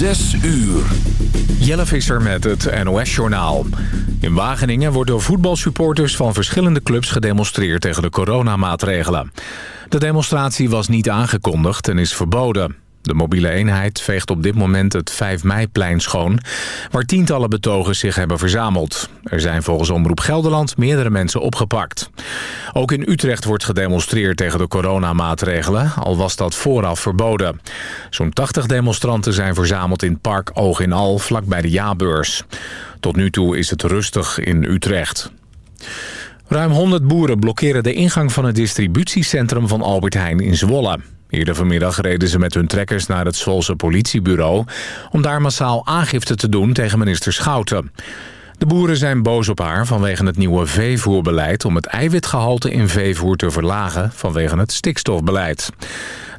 Zes uur. Jelle Visser met het NOS-journaal. In Wageningen wordt door voetbalsupporters van verschillende clubs gedemonstreerd tegen de coronamaatregelen. De demonstratie was niet aangekondigd en is verboden. De mobiele eenheid veegt op dit moment het 5 meiplein schoon... waar tientallen betogers zich hebben verzameld. Er zijn volgens Omroep Gelderland meerdere mensen opgepakt. Ook in Utrecht wordt gedemonstreerd tegen de coronamaatregelen... al was dat vooraf verboden. Zo'n 80 demonstranten zijn verzameld in Park Oog in Al... vlakbij de Jaarbeurs. Tot nu toe is het rustig in Utrecht. Ruim 100 boeren blokkeren de ingang van het distributiecentrum van Albert Heijn in Zwolle. Eerder vanmiddag reden ze met hun trekkers naar het Zwolse politiebureau... om daar massaal aangifte te doen tegen minister Schouten. De boeren zijn boos op haar vanwege het nieuwe veevoerbeleid... om het eiwitgehalte in veevoer te verlagen vanwege het stikstofbeleid.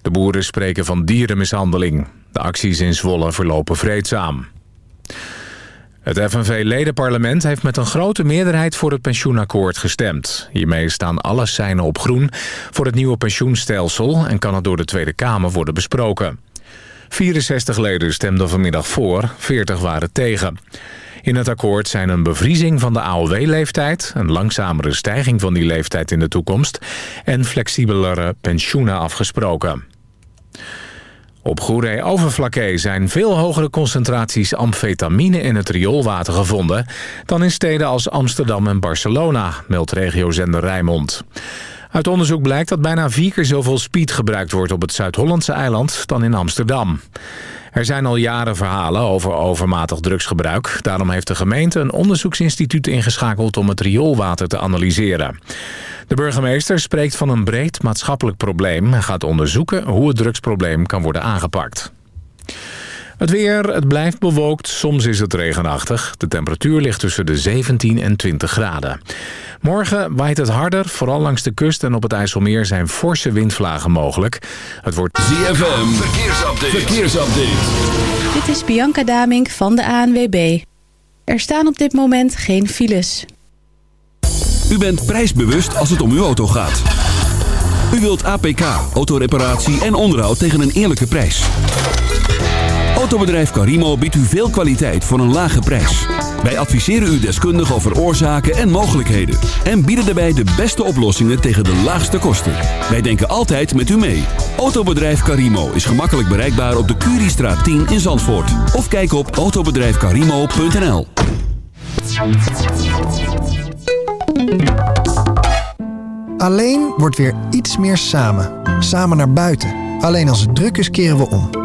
De boeren spreken van dierenmishandeling. De acties in Zwolle verlopen vreedzaam. Het FNV-ledenparlement heeft met een grote meerderheid voor het pensioenakkoord gestemd. Hiermee staan alle seinen op groen voor het nieuwe pensioenstelsel... en kan het door de Tweede Kamer worden besproken. 64 leden stemden vanmiddag voor, 40 waren tegen. In het akkoord zijn een bevriezing van de AOW-leeftijd... een langzamere stijging van die leeftijd in de toekomst... en flexibelere pensioenen afgesproken. Op Goeree-Overflakkee zijn veel hogere concentraties amfetamine in het rioolwater gevonden... dan in steden als Amsterdam en Barcelona, meldt regiozender Rijnmond. Uit onderzoek blijkt dat bijna vier keer zoveel speed gebruikt wordt op het Zuid-Hollandse eiland dan in Amsterdam. Er zijn al jaren verhalen over overmatig drugsgebruik. Daarom heeft de gemeente een onderzoeksinstituut ingeschakeld om het rioolwater te analyseren. De burgemeester spreekt van een breed maatschappelijk probleem... en gaat onderzoeken hoe het drugsprobleem kan worden aangepakt. Het weer, het blijft bewolkt, soms is het regenachtig. De temperatuur ligt tussen de 17 en 20 graden. Morgen waait het harder, vooral langs de kust en op het IJsselmeer zijn forse windvlagen mogelijk. Het wordt ZFM, verkeersupdate. verkeersupdate. Dit is Bianca Damink van de ANWB. Er staan op dit moment geen files. U bent prijsbewust als het om uw auto gaat. U wilt APK, autoreparatie en onderhoud tegen een eerlijke prijs. Autobedrijf Carimo biedt u veel kwaliteit voor een lage prijs. Wij adviseren u deskundig over oorzaken en mogelijkheden. En bieden daarbij de beste oplossingen tegen de laagste kosten. Wij denken altijd met u mee. Autobedrijf Carimo is gemakkelijk bereikbaar op de Curiestraat 10 in Zandvoort. Of kijk op autobedrijfcarimo.nl Alleen wordt weer iets meer samen. Samen naar buiten. Alleen als het druk is keren we om.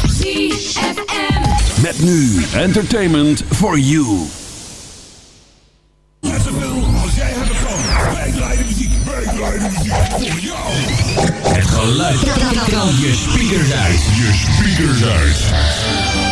ZFM. Met nu entertainment for you. Net zoveel als jij hebben kan. Wij draaien muziek, wij draaien muziek voor jou. Het geluid kan je speakers uit. Je speakers uit.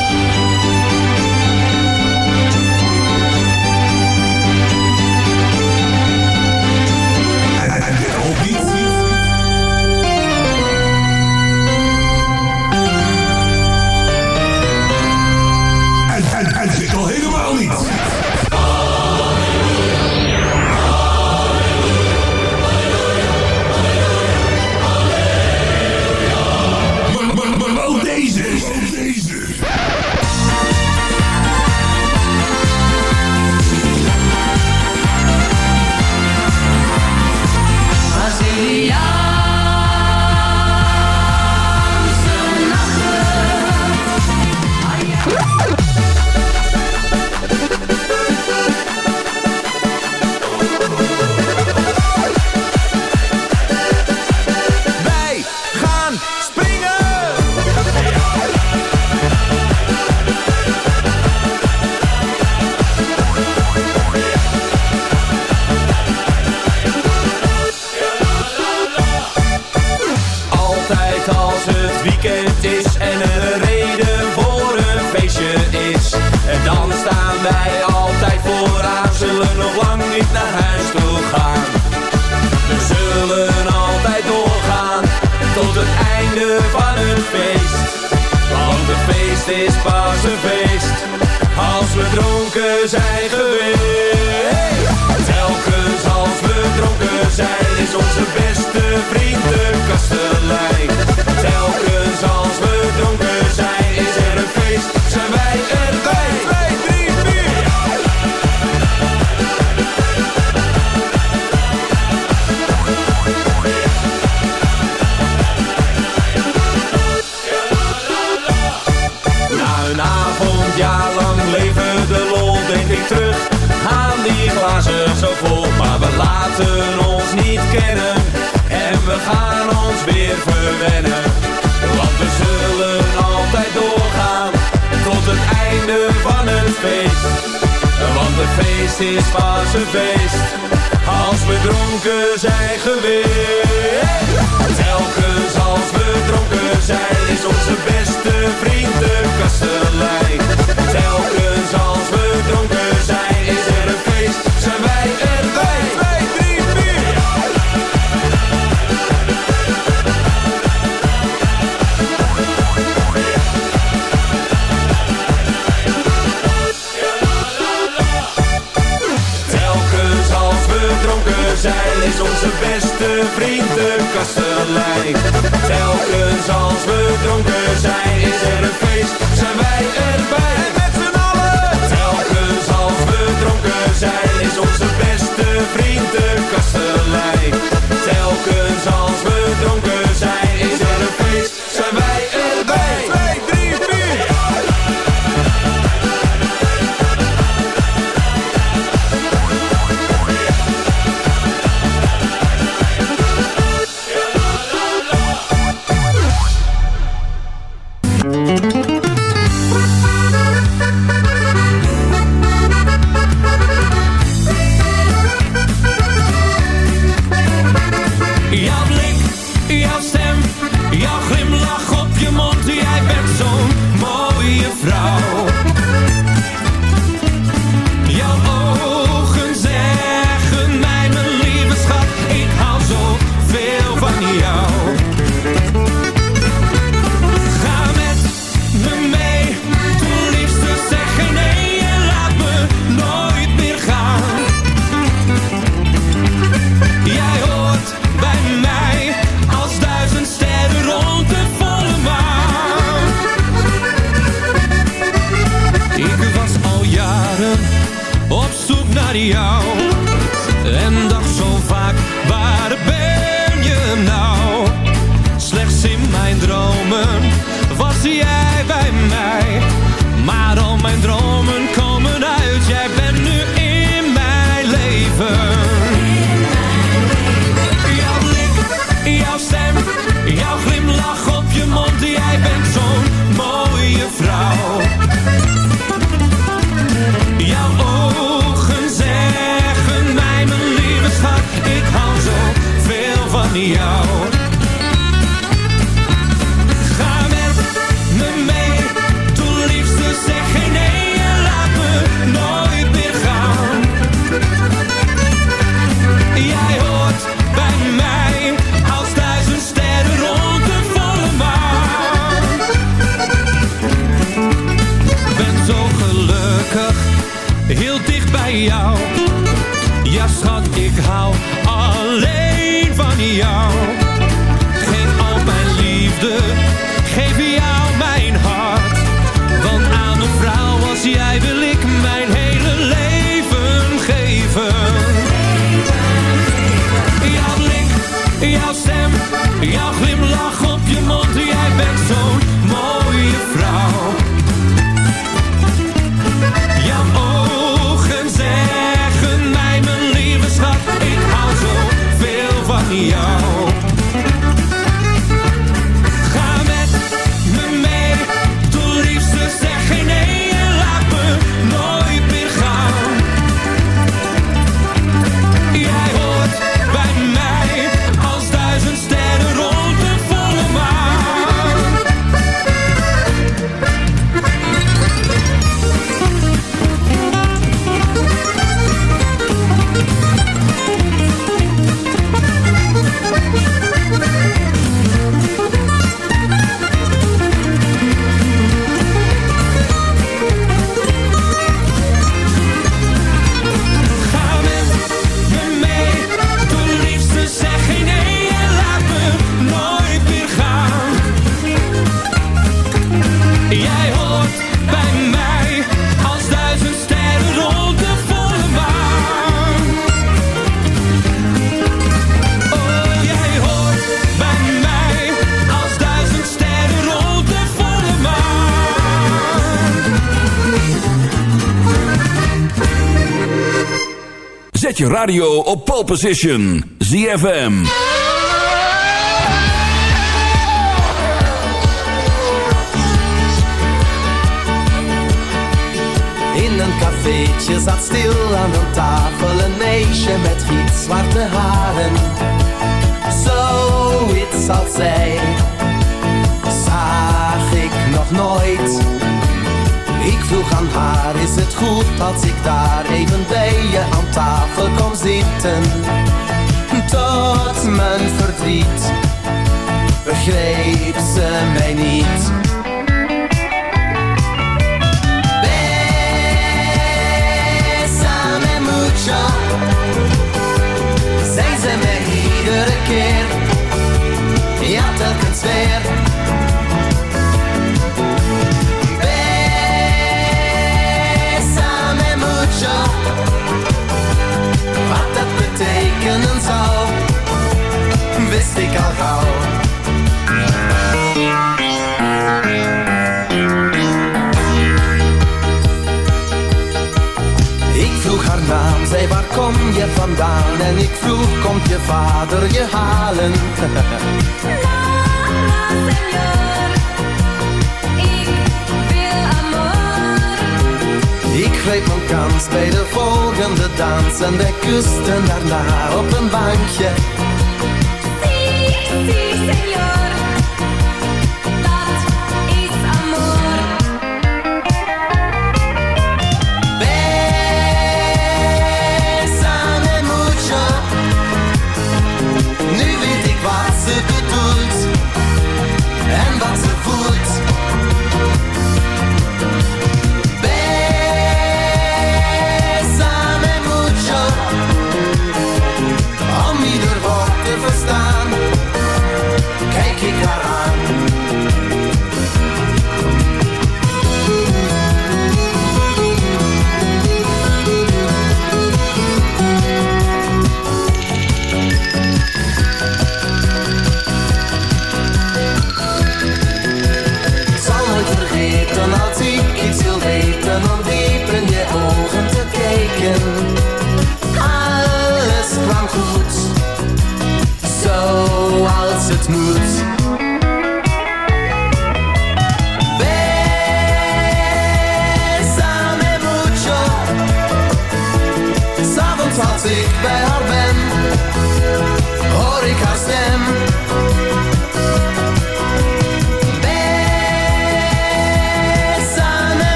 Want we zullen altijd doorgaan, tot het einde van het feest. Want het feest is pas een feest, als we dronken zijn geweest. Telkens als we dronken zijn, is onze beste vriend de kastelein. Telkens als Vrienden vriend kastelein. Telkens als we dronken zijn, is er een feest, zijn wij erbij. En met z'n allen! Telkens als we dronken zijn, is onze beste vrienden de kastelein. Telkens als we radio op pole position. ZFM. In een cafeetje zat stil aan een tafel een meisje met gietzwarte haren. Zoiets als zij zag ik nog nooit ik vroeg aan haar, is het goed als ik daar even bij je aan tafel kom zitten? Tot mijn verdriet begreep ze mij niet. Zij ze mij iedere keer, ja telkens weer. kom je vandaan? En ik vroeg, komt je vader je halen? La, senor, ik wil amor. Ik greep mijn kans bij de volgende dans en wij kusten daarna op een bankje. Si, si, senor.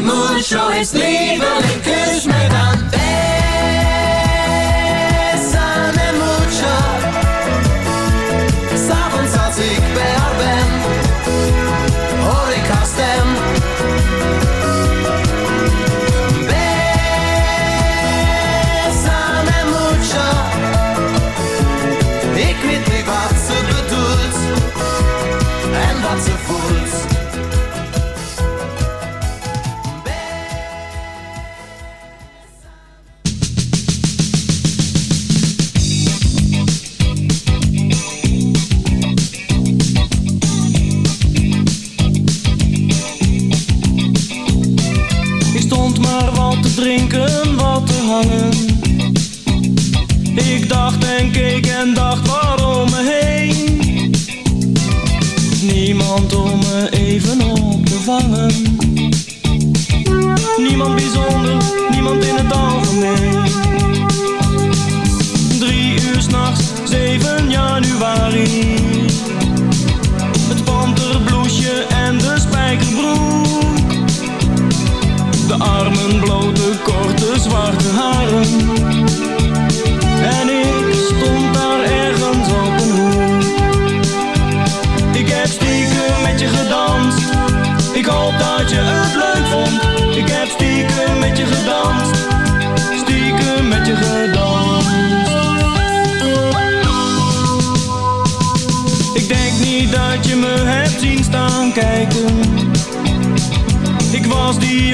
Neumond-Show ist Liebe und Küssen.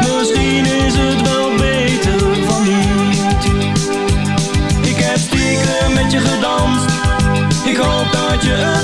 Misschien is het wel beter van niet. Ik heb stiekem met je gedanst. Ik hoop dat je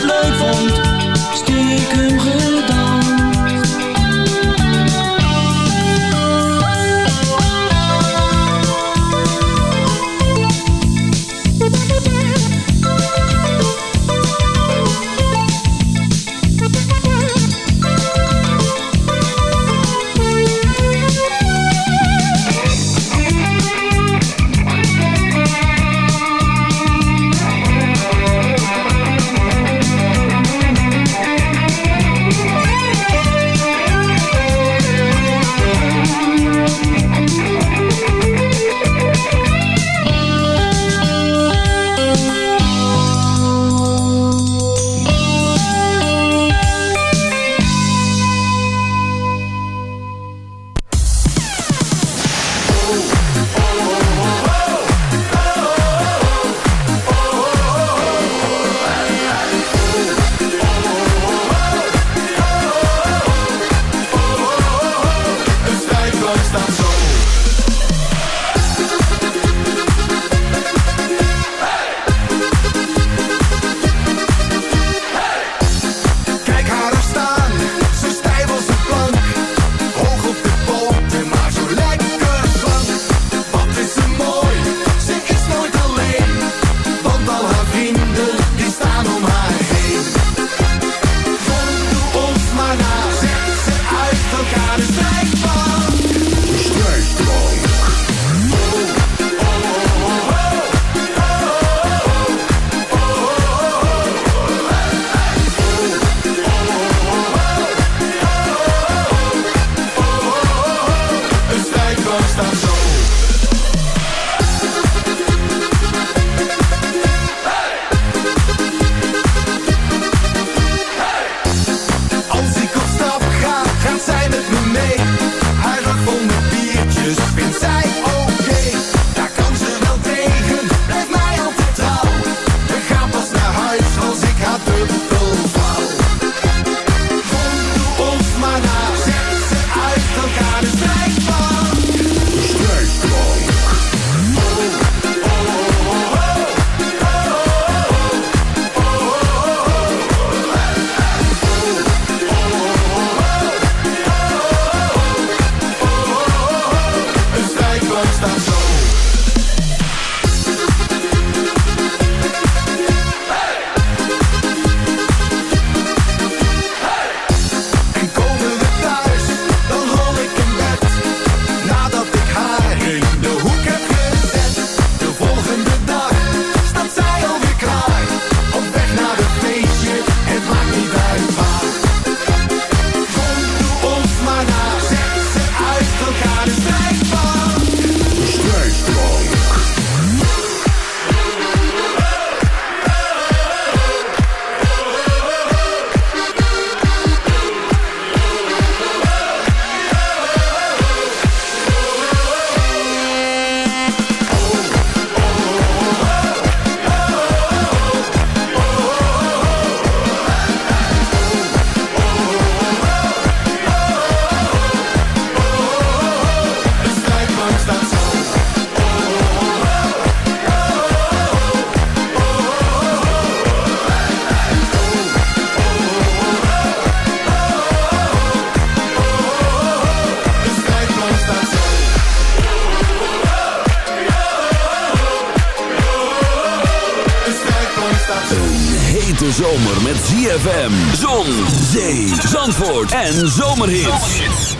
ZFM, zon, zee, zandvoort en zomerhits.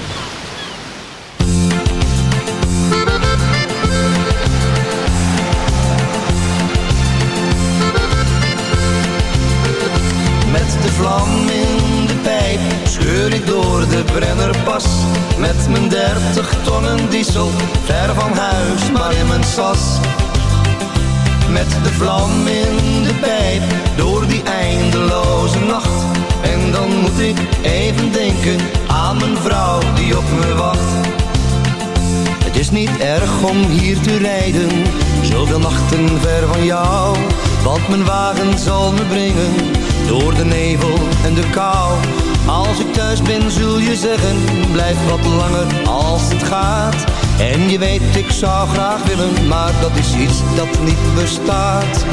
Met de vlam in de pijp scheur ik door de Brennerpas. Met mijn 30 tonnen diesel, ver van huis, maar in mijn sas. Met de vlam in de pijp, ik even denken aan mijn vrouw die op me wacht. Het is niet erg om hier te rijden, zoveel nachten ver van jou. Want mijn wagen zal me brengen, door de nevel en de kou. Als ik thuis ben zul je zeggen, blijf wat langer als het gaat. En je weet ik zou graag willen, maar dat is iets dat niet bestaat.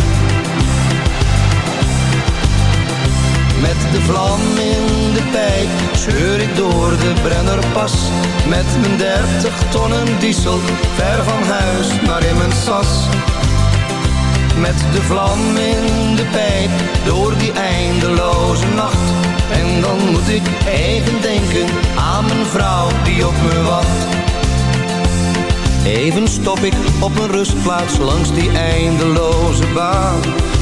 Met de vlam in de pijp scheur ik door de Brennerpas. Met mijn 30 tonnen diesel, ver van huis, maar in mijn sas. Met de vlam in de pijp, door die eindeloze nacht. En dan moet ik even denken aan mijn vrouw die op me wacht. Even stop ik op een rustplaats langs die eindeloze baan.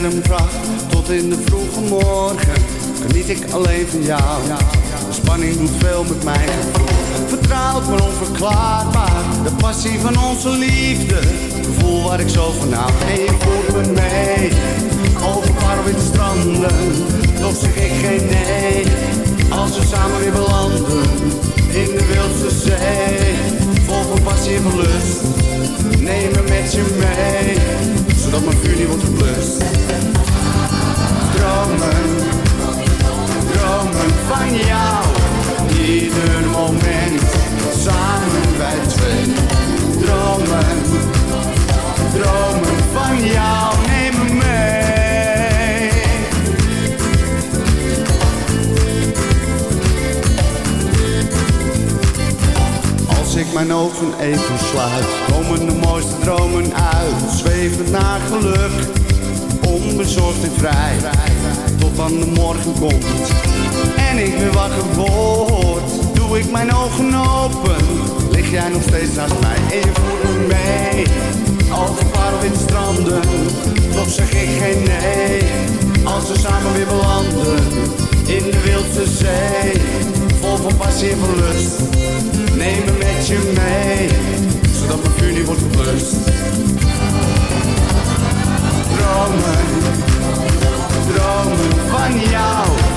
Vol sterrenpracht. Tot in de vroege morgen, geniet ik alleen van jou. De spanning doet veel met gevoel. Vertrouwd maar onverklaarbaar, de passie van onze liefde. Gevoel waar ik zo van hou. En me mee, over parwitte stranden. Toch zeg ik geen nee, als we samen weer belanden. In de wildste zee, vol van passie en lust. Neem me met je mee, zodat mijn vuur niet wordt geblust. Dromen, dromen van jou. Ieder moment, samen wij twee. Dromen, dromen van jou. Ik mijn ogen even sluit, komen de mooiste dromen uit. Zwevend naar geluk, onbezorgd en vrij. Tot dan de morgen komt en ik weer wakker word. Doe ik mijn ogen open, lig jij nog steeds naast mij. En je voert me mee, over parelwitte stranden. Toch zeg ik geen nee, als we samen weer belanden. In de wildste zee, voor passie en voor lust. Neem me met je mee, zodat mijn vuur niet wordt geplust. Dromen, dromen van jou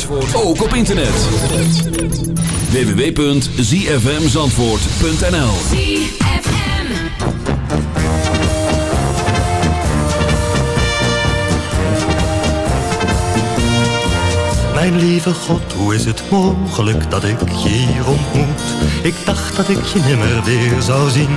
Zandvoort ook op internet. www.zfmzandvoort.nl Mijn lieve God, hoe is het mogelijk dat ik je hier ontmoet? Ik dacht dat ik je nimmer weer zou zien.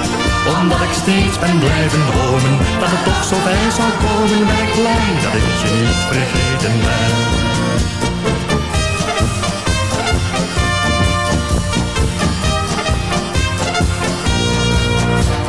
omdat ik steeds ben blijven dromen. Dat het toch zo bij zou komen. Ben ik blij dat ik je niet vergeten ben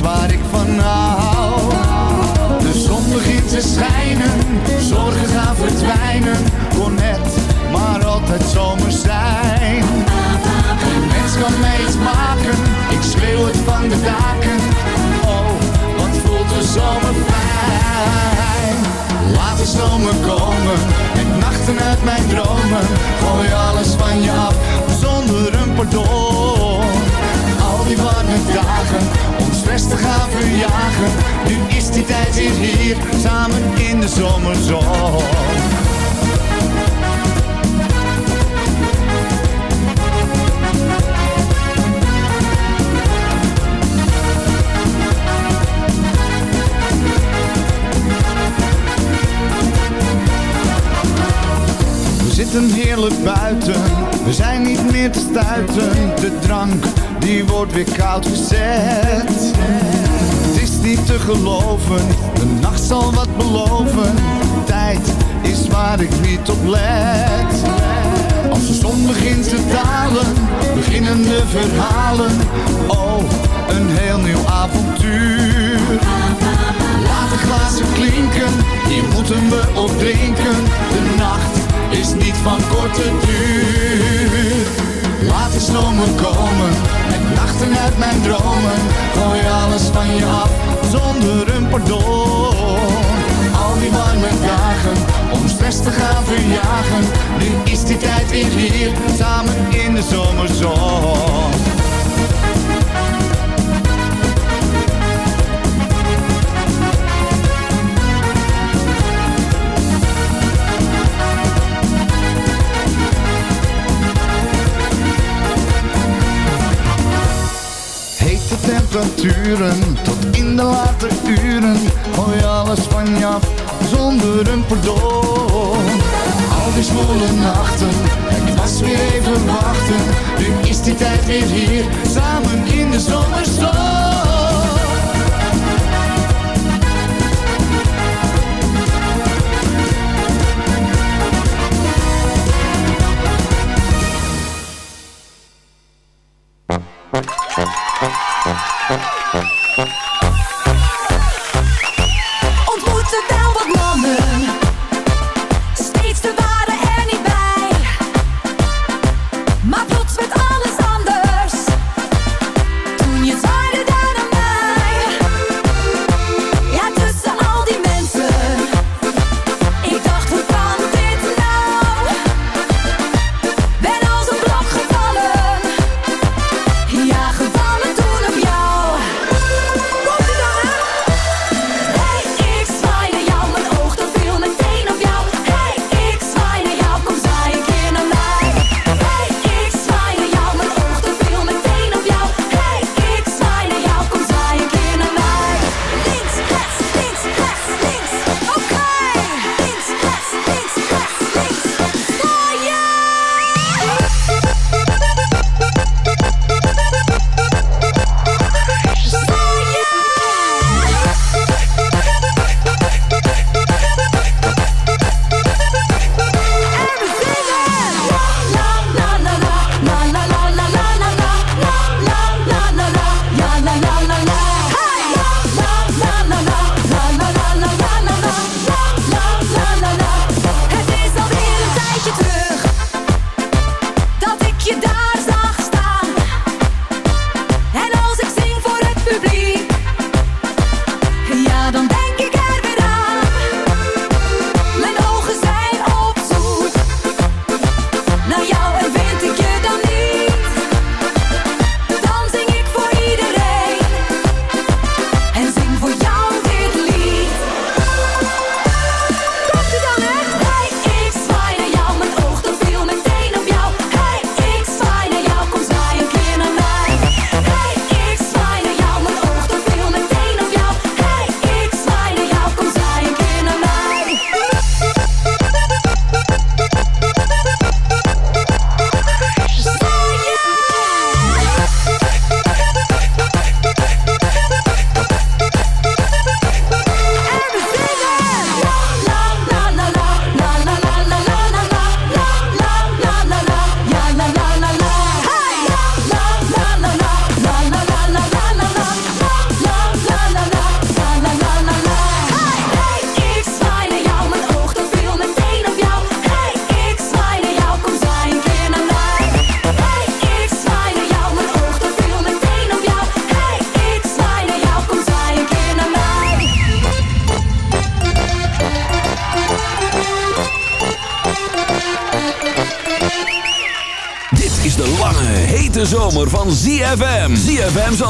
waar ik van hou. De zon begint te schijnen, zorgen gaan verdwijnen. Kon het maar altijd zomer zijn. Geen mens kan mij iets maken, ik schreeuw het van de daken. Oh, wat voelt de zomer fijn. Laat de zomer komen, met nachten uit mijn dromen. Gooi alles van je af, zonder een pardon. Al die warme dagen, stress te gaan verjagen. Nu is die tijd weer hier, samen in de zomerzon. We zitten heerlijk buiten, we zijn niet meer te stuiten. De drank, die wordt weer koud gezet. Het is niet te geloven, de nacht zal wat beloven. Tijd is waar ik niet op let. Als de zon begint te dalen, beginnen de verhalen. Oh, een heel nieuw avontuur. Laat de glazen klinken, hier moeten we op drinken. De nacht is niet van korte duur. Laat de komen, met nachten uit mijn dromen. Gooi alles van je af, zonder een pardon. Al die warme dagen, om stress te gaan verjagen. Nu is die tijd weer hier, samen in de zomerzon. Tot in de late uren. Gooi alles van je af zonder een pardon. Al die zwoele nachten, ik was weer even wachten. Nu is die tijd weer hier, samen in de zomerzon.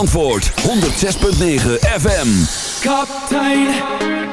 Antwoord 106.9 FM. Kaptein.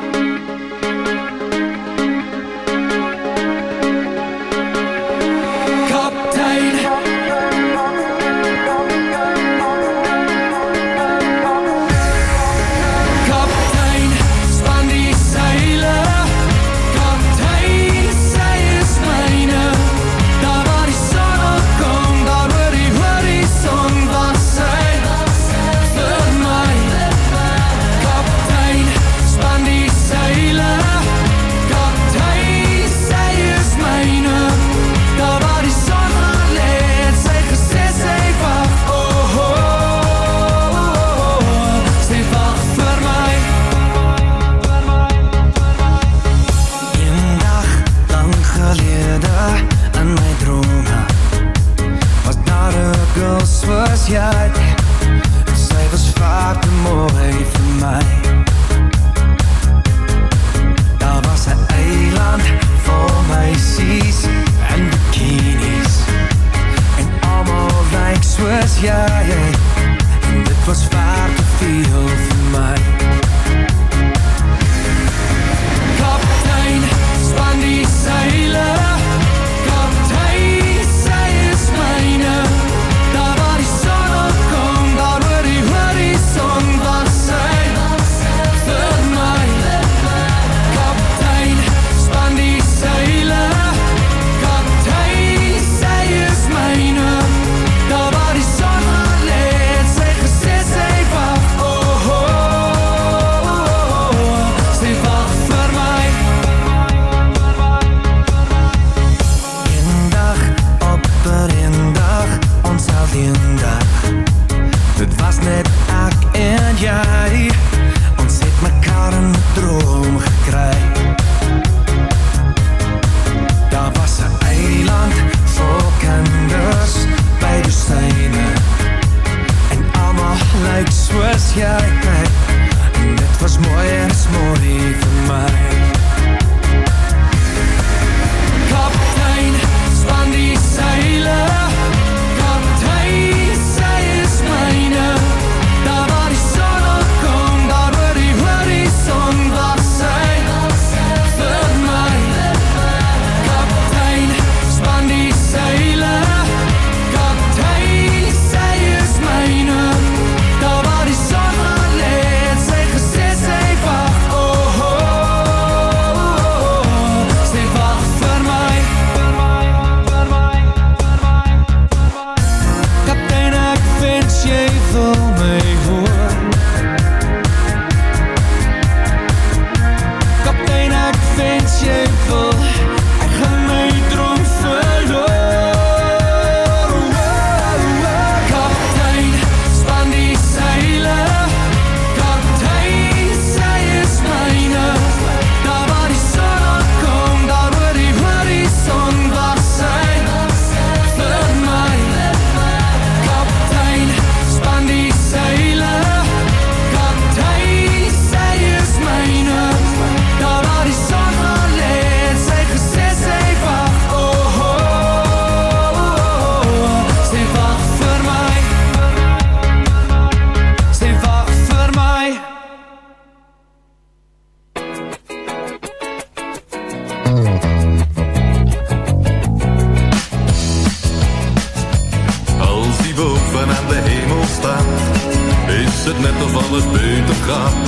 alles beter gaat.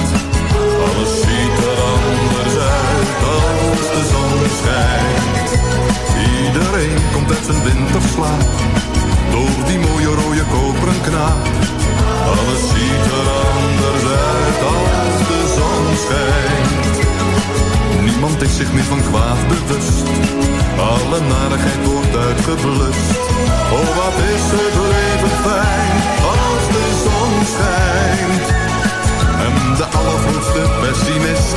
Alles ziet er anders uit als de zon schijnt. Iedereen komt uit zijn winterslaap, door die mooie rode koperen knaap. Alles ziet er anders uit als de zon schijnt. Niemand is zich meer van kwaad bewust, alle narigheid wordt uitgeblust. Oh, de pessimist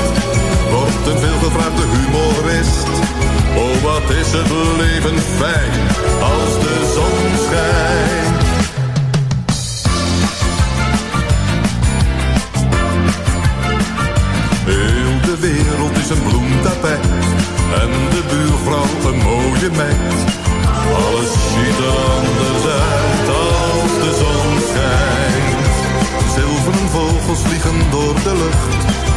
wordt een veelgevraagde humorist. Oh, wat is het leven fijn als de zon schijnt. Heel de wereld is een bloemtapijt en de buurvrouw een mooie meid. Alles ziet er anders uit als de zon schijnt. Zilveren vogels vliegen door de lucht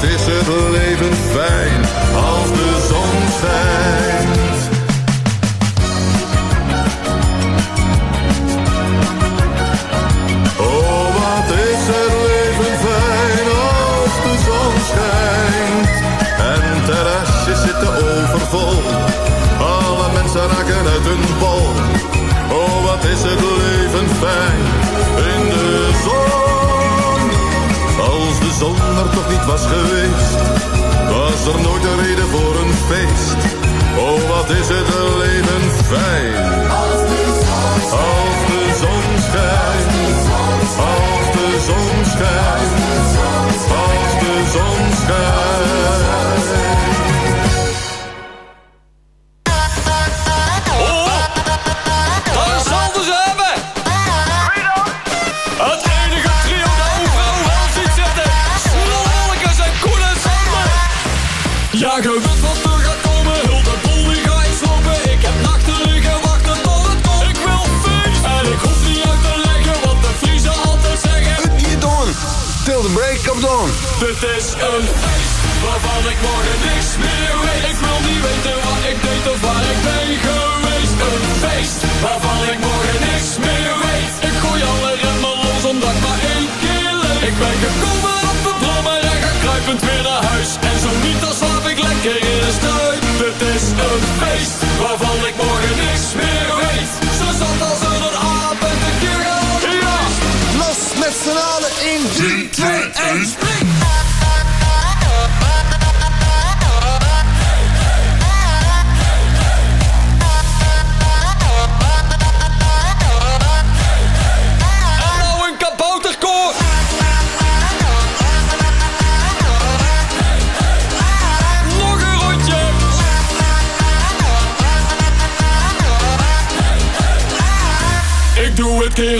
wat is het leven fijn als de zon schijnt. Was geweest, was er nooit een reden voor een feest. Oh, wat is het leven fijn.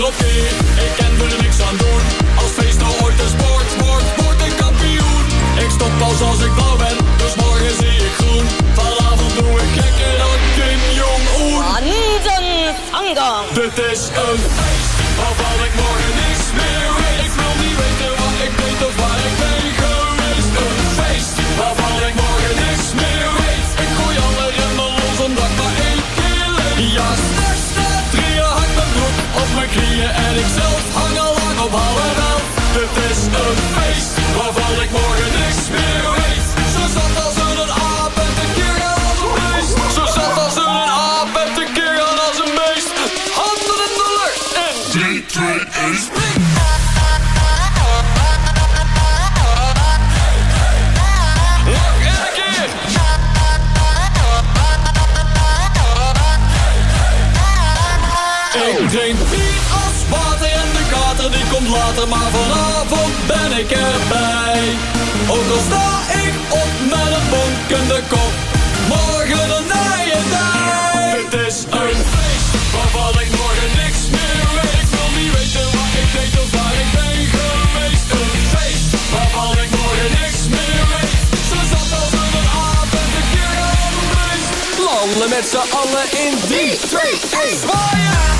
Ik kan er niks aan doen. Als feest nou ooit een sport wordt, word ik kampioen. Ik stop pas als ik blauw ben, dus morgen zie ik groen. Vanavond doe ik gekker dan Kim Jong-un. Dit is een feest waarvan ik morgen niks meer weet. Een feest waarvan ik morgen niks meer weet. Zo zat als een aap en de keer als een beest. Zo zat als een aap en de keer als een beest. Handen in de lucht en 3, 2, 1, spring! Nog komt later, maar vanavond ben ik erbij. Ook al sta ik op met een bonkende kop, morgen een nije dij. Dit is een feest waarvan ik morgen niks meer weet. Ik wil niet weten wat ik deed of waar ik ben geweest. Een feest waarvan ik morgen niks meer weet. Zo zat als een aap en de keer een beest. Landen met z'n allen in 3, 2, 1, zwaaien!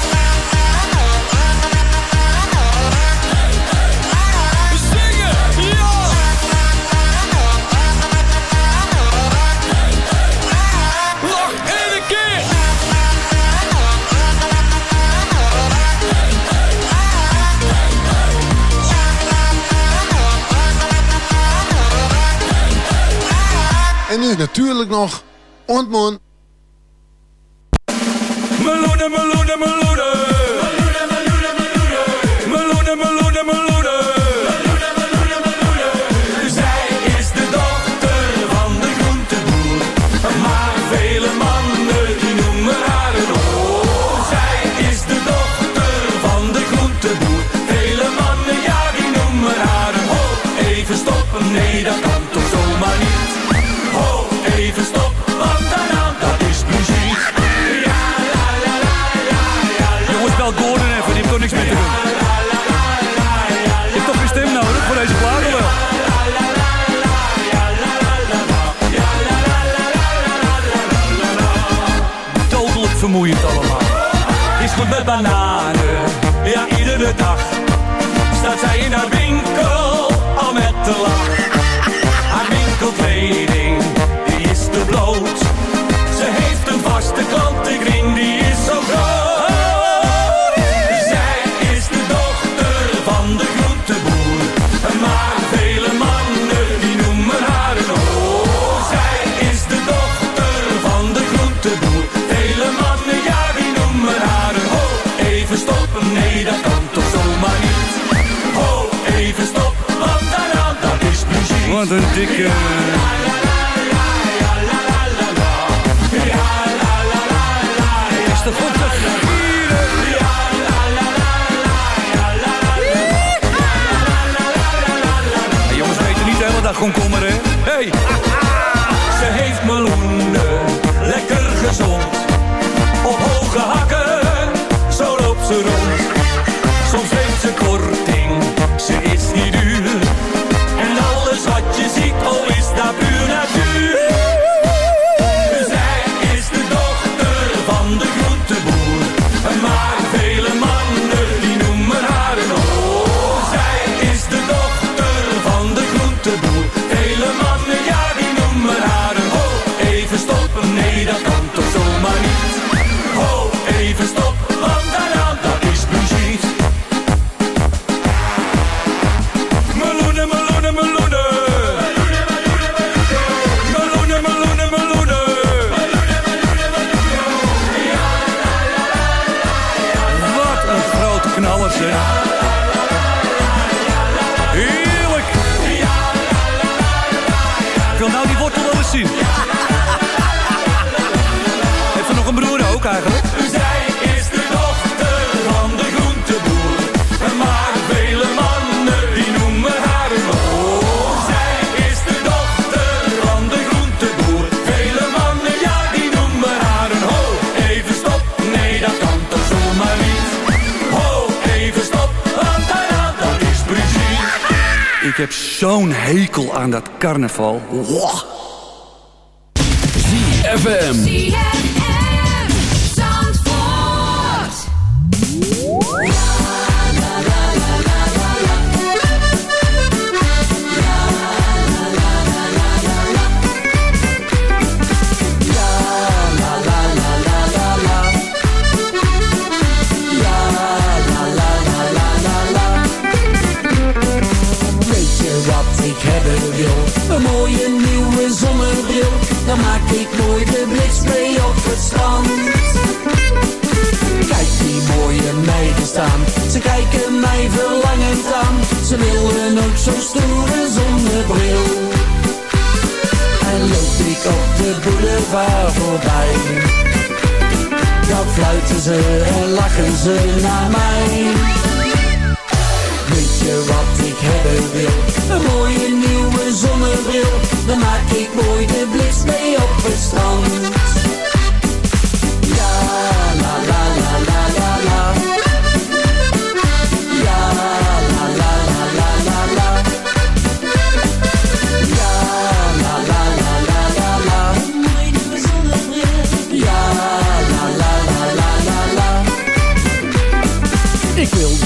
En nu natuurlijk nog ontmoen. Meloenen, meloenen, meloenen. Staat zij in haar winkel, al met de lach. Haar winkelkleding, die is te bloot. Ze heeft een vaste klantenkring, die is zo Wat een dikke... Is toch goed te Ja, jongens weten niet de hele dag komkommer, hè? Hey! Ze heeft meloenen, lekker gezond. Op hoge hakken, Ik heb zo'n hekel aan dat carnaval. Wah. ZFM. Dan maak ik mooi de blitz mee op het strand. Kijk die mooie meiden staan. Ze kijken mij verlangend aan. Ze willen ook zo'n stoere zonnebril. En loop ik op de boulevard voorbij. Dan fluiten ze en lachen ze naar mij. Wat ik hebben wil? Een mooie nieuwe zonnebril. Dan maak ik mooi de blitz mee op het strand.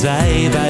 zij bij